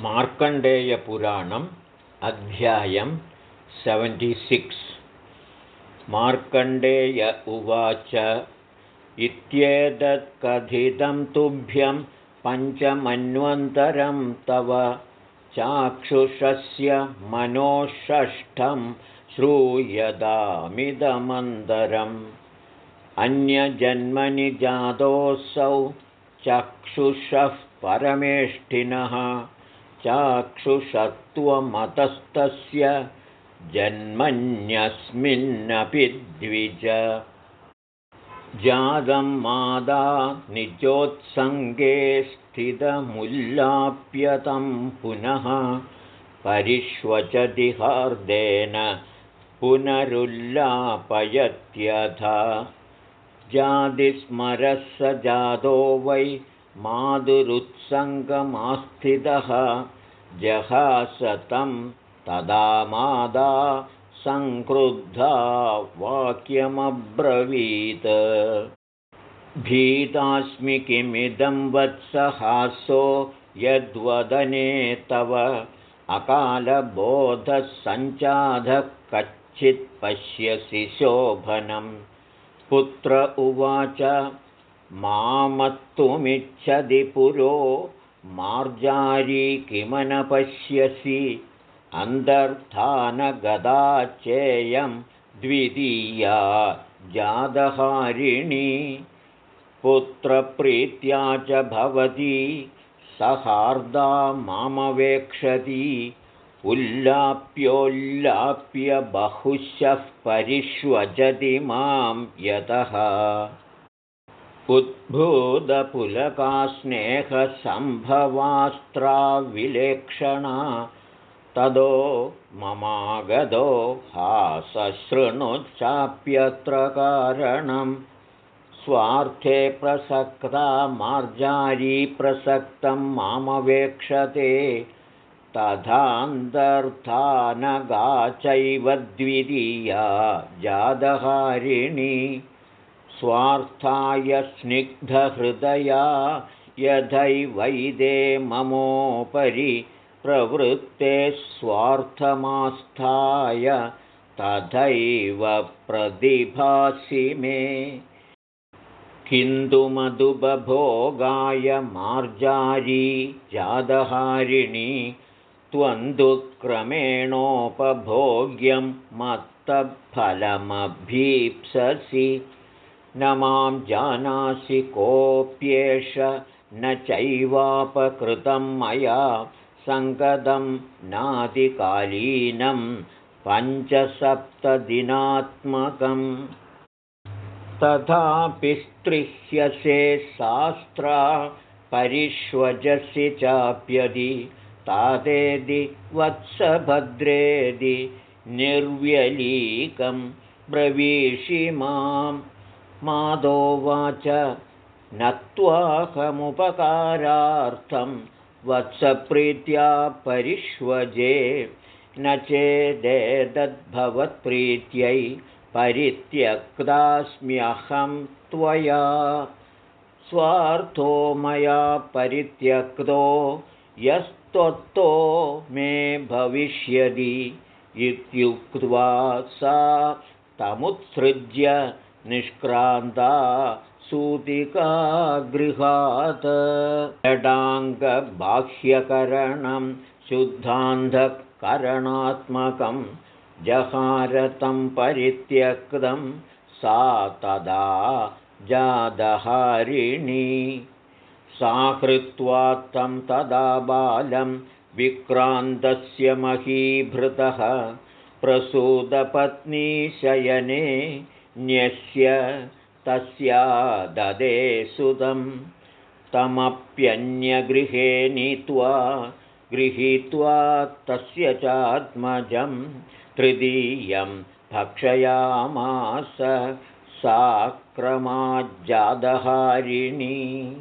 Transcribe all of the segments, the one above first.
मार्कण्डेयपुराणम् अध्यायं सेवेण्टिसिक्स् मार्कण्डेय उवाच इत्येतत्कथितं तुभ्यं पञ्चमन्वन्तरं तव चाक्षुषस्य मनोषष्ठं श्रूयदामिदमन्तरम्। अन्यजन्मनि जातोऽसौ चक्षुषः परमेष्ठिनः चाक्षुषत्वमतस्तस्य जन्मन्यस्मिन्नपि द्विज। जातं मादा निजोत्सङ्गे स्थितमुल्लाप्यतं पुनः परिष्वचति हार्देन पुनरुल्लापयत्यथ। जातिस्मरः स जातो वै माधुरुत्सङ्गमास्थितः जहासतं तदा मादा सङ्क्रुद्धा वाक्यमब्रवीत्। भीतास्मि किमिदं वत्सहासो यद्वदने तव अकालबोधः कच्चित् पश्यसि शोभनं पुत्र उवाच मामत्तुमिच्छति पुरो मार्जारी किमनपश्यसि? अन्तर्धानगदा चेयं द्वितीया जादहारिणी। पुत्रप्रीत्या च भवती सहार्दा मामवेक्षति। उल्लाप्योल्लाप्य बहुशः परिष्वजति मां यतः उद्भूतपुलका स्नेहसम्भवास्त्राविलेक्षणा तदो ममागदो हासशृणुच्चाप्यत्र कारणं स्वार्थे प्रसक्ता मार्जारी प्रसक्तं मामवेक्षते तथान्तर्थानगा चैव द्वितीया जादहारिणी स्वार्थाय स्निग्धहृदया यथैवैदे ममोपरि प्रवृत्ते स्वार्थमास्थाय तथैव प्रतिभासि मे। किन्तु मधुबभोगाय मार्जारी जादहारिणी त्वन्दुक्रमेणोपभोग्यं मत्तफलमभीप्ससि न मां जानासि कोऽप्येष न चैवापकृतं मया सङ्गतं नादिकालीनं पञ्चसप्तदिनात्मकम्। तथापि स्त्रिह्यसे शास्त्रा परिष्वजसि चाप्यदि तादेदि वत्सभद्रेदि निर्व्यलीकं ब्रवीषि मां मादोवाच नत्वाहमुपकारार्थं वत्सप्रीत्या परिष्वजे। न चेदेतद्भवत्प्रीत्यै परित्यक्तास्म्यहं त्वया। स्वार्थो मया परित्यक्तो यस्त्वत्तो मे भविष्यति इत्युक्त्वा सा तमुत्सृज्य निष्क्रान्ता सूतिका गृहात् षडाङ्गबाह्यकरणं शुद्धान्धकरणात्मकं जहारतं परित्यक्तं सा तदा जादहारिणी। सा कृत्वा तं तदा बालं विक्रान्तस्य महीभृतः प्रसूदपत्नीशयने न्यस्य तस्या ददे सुतं तमप्यन्यगृहे नीत्वा गृहीत्वा तस्य चात्मजं तृतीयं भक्षयामास साक्रमाज्जादहारिणी।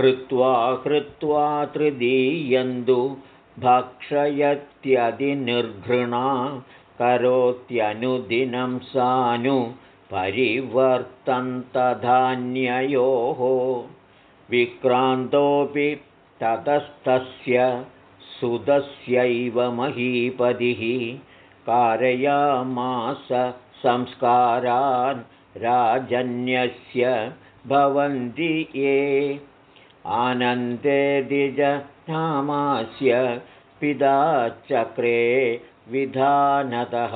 हृत्वा हृत्वा तृतीयन्तु भक्षयत्यधिनिर्घृणा करोत्यनुदिनं सानु परिवर्तन्तधान्ययोः विक्रान्तोऽपि ततस्तस्य सुतस्यैव महीपतिः कारयामास संस्कारान् राजन्यस्य भवन्ति ये। आनन्दे द्विजनामास्य पिता चक्रे विधानतः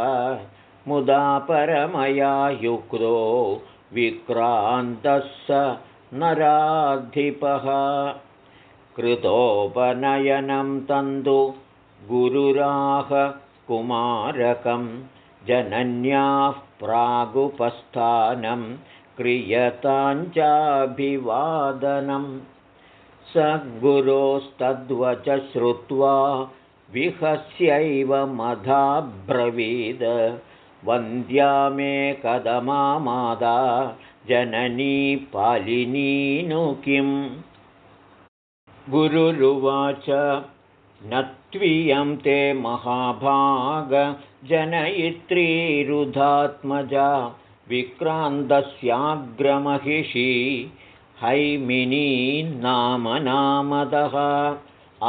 मुदा परमया युक्तो विक्रान्तः स नराधिपः। कृतोपनयनं तन्तु गुरुराह कुमारकं जनन्याः प्रागुपस्थानं क्रियताञ्चाभिवादनं। स गुरोस्तद्वच श्रुत्वा विहस्यैव मधाब्रवीद वन्द्या मे कदमामादा पालिनीनु किम् गुरुरुवाच न त्वियं ते महाभागजनयित्रीरुधात्मजा विक्रान्तस्याग्रमहिषी हैमिनी नाम नामदः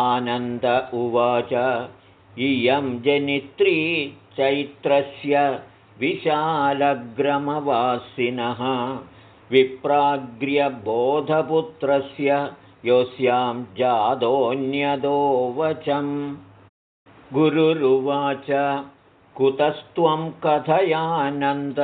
आनन्द उवाच इयं जनित्री चैत्रस्य विशालग्रमवासिनः विप्राग्र्यबोधपुत्रस्य योऽस्यां जादोऽन्यदो वचम् गुरुरुवाच कुतस्त्वं कथयानन्द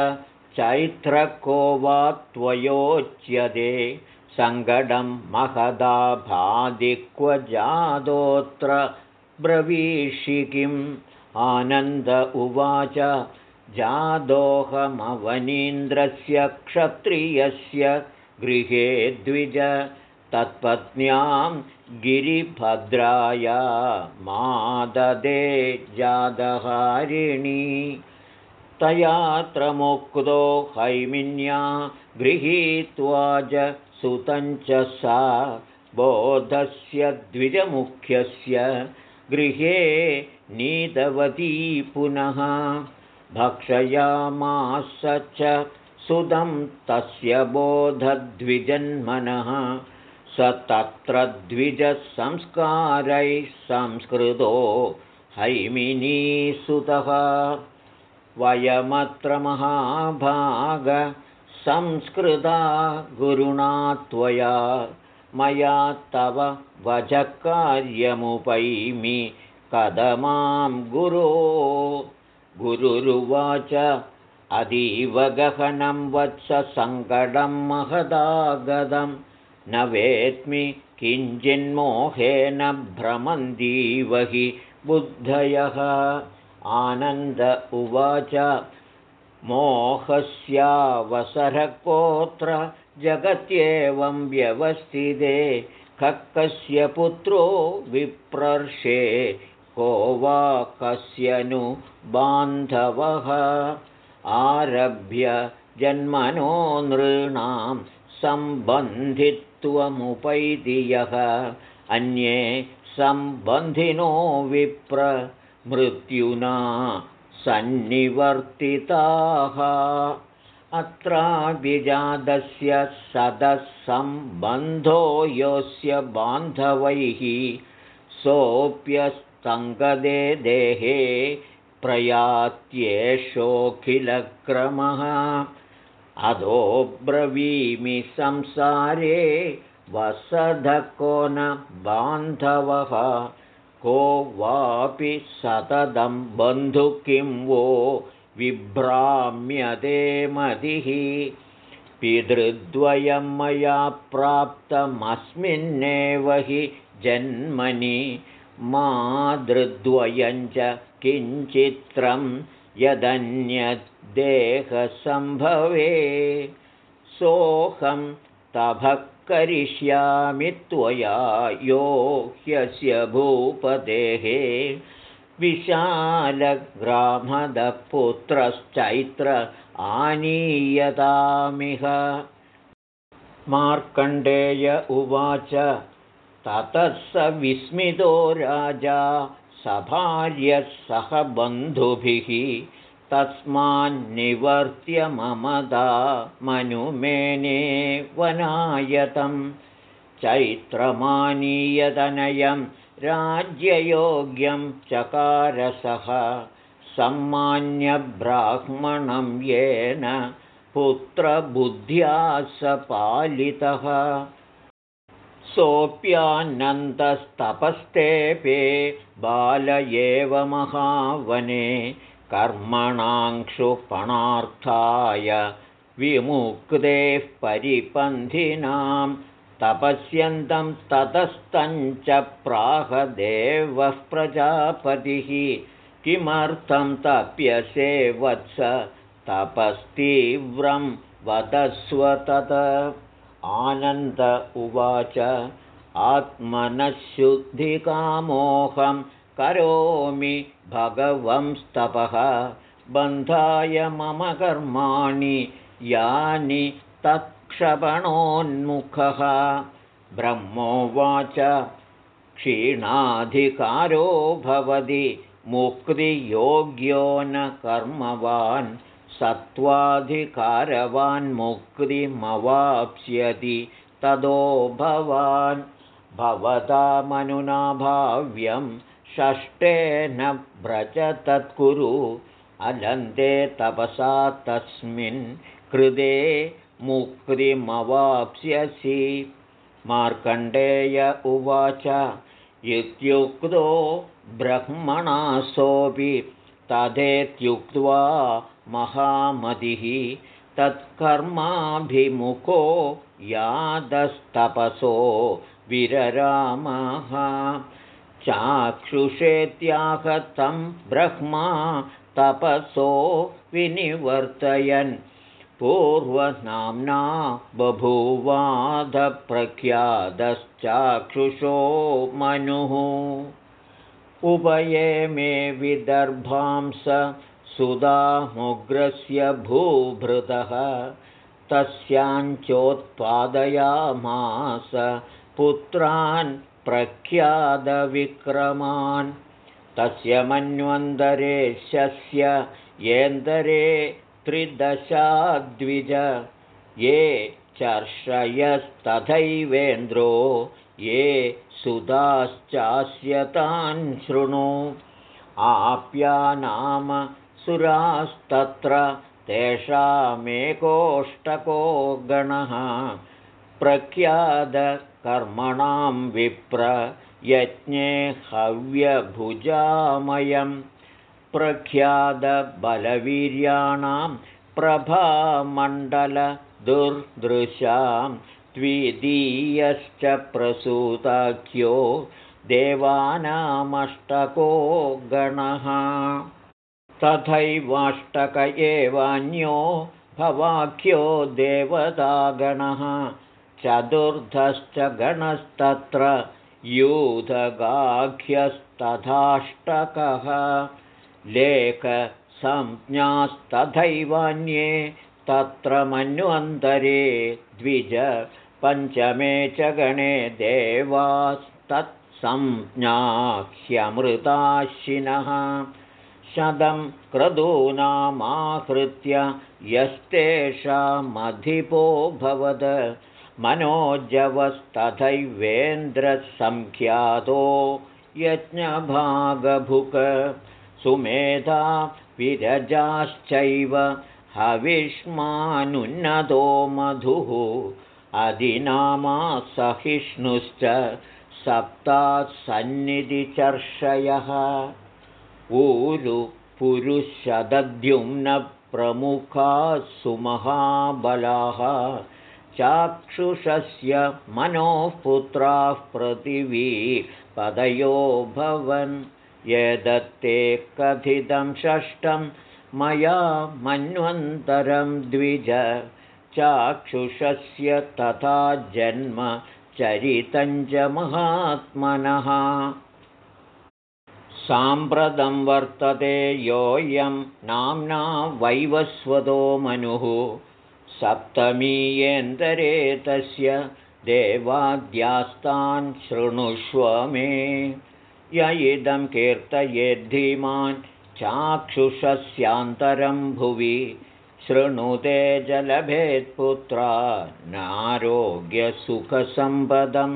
चैत्रको वा त्वयोच्यते? सङ्गडं महदाभादिक्व जादोऽत्र ब्रवीषि किम् आनन्द उवाच। जादोहमवनीन्द्रस्य क्षत्रियस्य गृहे द्विज। तत्पत्न्यां गिरिभद्राया माददे जादहारिणी। तयात्र मुक्तो हैमिन्या गृहीत्वा च सुतञ्च सा बोधस्य द्विजमुख्यस्य गृहे नीतवती पुनः। भक्षयामास च सुतं तस्य बोधद्विजन्मनः। स तत्र द्विजसंस्कारैः संस्कृतो हैमिनीसुतः। वयमत्र महाभागसंस्कृता गुरुणा त्वया मया तव वजकार्यमुपैमि कदमां गुरो। गुरुरुवाच अतीव गहनं वत्ससङ्कटं महदागदम् न वेत्मि किञ्चिन्मोहेन भ्रमन्तीव हि बुद्धयः। आनन्द उवाच मोहस्यावसरकोऽत्र जगत्येवं व्यवस्थिते कस्य पुत्रो विप्रर्षे को वा कस्य नु बान्धवः? आरभ्य जन्मनो नृणां सम्बन्धित त्वमुपैति यः? अन्ये सम्बन्धिनो विप्र मृत्युना सन्निवर्तिताः अत्राभिजातस्य सदःसम्बन्धो योऽस्य बान्धवैः सोऽप्यस्तङ्गदे देहे प्रयात्येषोऽखिलक्रमः। अधोब्रवीमि संसारे वसधको न बान्धवः को वापि सततं बन्धु किं वो विभ्राम्यते मतिः। पितृद्वयं मया प्राप्तमस्मिन्नेव हि जन्मनि। मातृद्वयं च किञ्चित्रं यदन्यत् देहसम्भवे सोऽहं तभः करिष्यामि त्वया यो ह्यस्य भूपतेः विशालग्रामदपुत्रश्चैत्र आनीयतामिह। मार्कण्डेय उवाच ततः स विस्मितो राजा सभार्यः सह बन्धुभिः तस्मान्निवर्त्य ममदा मनुमेने वनायतं चैत्रमानीयतनयं राज्ययोग्यं चकारसः सम्मान्यब्राह्मणं येन पुत्रबुद्ध्या स पालितः सोऽप्यानन्दस्तपस्तेपे बाल एव महावने कर्मणाङ्क्षुपणार्थाय विमुक्तेः परिपन्थिनां तपस्यन्तं ततस्तञ्च प्राहदेवः प्रजापतिः। किमर्थं तप्यसे वत्स तपस्तीव्रं वदस्व तत्? आनन्द उवाच आत्मनःशुद्धिकामोऽहं करोमि भगवंस्तपः। बन्धाय मम कर्माणि यानि तत्क्षपणोन्मुखः ब्रह्मोवाच क्षीणाधिकारो भवति मुक्तियोग्यो न कर्मवान् सत्त्वाधिकारवान्मुक्तिमवाप्स्यति तदो भवान्। भवतामनुनाभाव्यं षष्ठेन व्रज तत्कुरु अलन्ते तपसा तस्मिन् कृते मुक्तिमवाप्स्यसि। मार्कण्डेय उवाच इत्युक्तो ब्रह्मणासोऽपि तथेत्युक्त्वा महामतिः तत्कर्माभिमुखो यादस्तपसो विररामः। चाक्षुषेत्याहतं ब्रह्मा तपसो विनिवर्तयन् पूर्वनाम्ना बभूवादप्रख्यातश्चाक्षुषो मनुः। उभये मे विदर्भांस सुधामुग्रस्य भूभृतः। तस्याञ्चोत्पादयामास पुत्रान् प्रख्यातविक्रमान्। तस्य मन्वन्तरेशस्य येन्दरे त्रिदशाद्विज ये चर्षयस्तथैवेन्द्रो ये सुधाश्चास्यतान् शृणु। आप्या नाम सुरास्तत्र तेषामेकोष्टको गणः। प्रख्यातकर्मणां विप्र यज्ञे हव्यभुजामयं प्रख्यातबलवीर्याणां प्रभामण्डलदुर्दृशां द्वितीयश्च प्रसूताख्यो देवानामष्टको गणः। तथैवाष्टक एवान्यो भवाख्यो देवतागणः चतुर्धश्च गणस्तत्र यूथगाख्यस्तथाष्टकः लेखसंज्ञास्तथैवान्ये तत्र मन्वन्तरे द्विज पञ्चमे च गणे देवास्तत्संज्ञाह्यमृताशिनः। शतं क्रतूनामाहृत्य यस्तेषामधिपो भवद। मनोजवस्तथैवेन्द्रसङ्ख्यातो यज्ञभागभुक सुमेधा विरजाश्चैव हविष्मानुन्नतो मधुः अधिनामा सहिष्णुश्च सप्तासन्निधिचर्षयः ऊरु पुरुषदद्युम्नप्रमुखाः सुमहाबलाः चाक्षुषस्य मनोः पुत्राः पृथिवी पदयो भवन् यदत्ते कथितं षष्ठं मया मन्वन्तरं द्विज चाक्षुषस्य तथा जन्म चरितञ्च महात्मनः। साम्प्रतं वर्तते योऽयं नाम्ना वैवस्वतो मनुः। सप्तमीयेन्दरे तस्य देवाद्यास्तान् शृणुष्व मे य इदं कीर्तयेद्धीमान् चाक्षुषस्यान्तरं भुवि। शृणुते जलभेत्पुत्रा नारोग्यसुखसम्पदं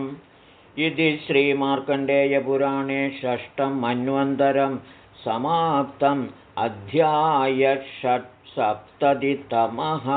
इति श्रीमार्कण्डेयपुराणे षष्ठं मन्वन्तरं समाप्तम् अध्यायषट्सप्ततितमः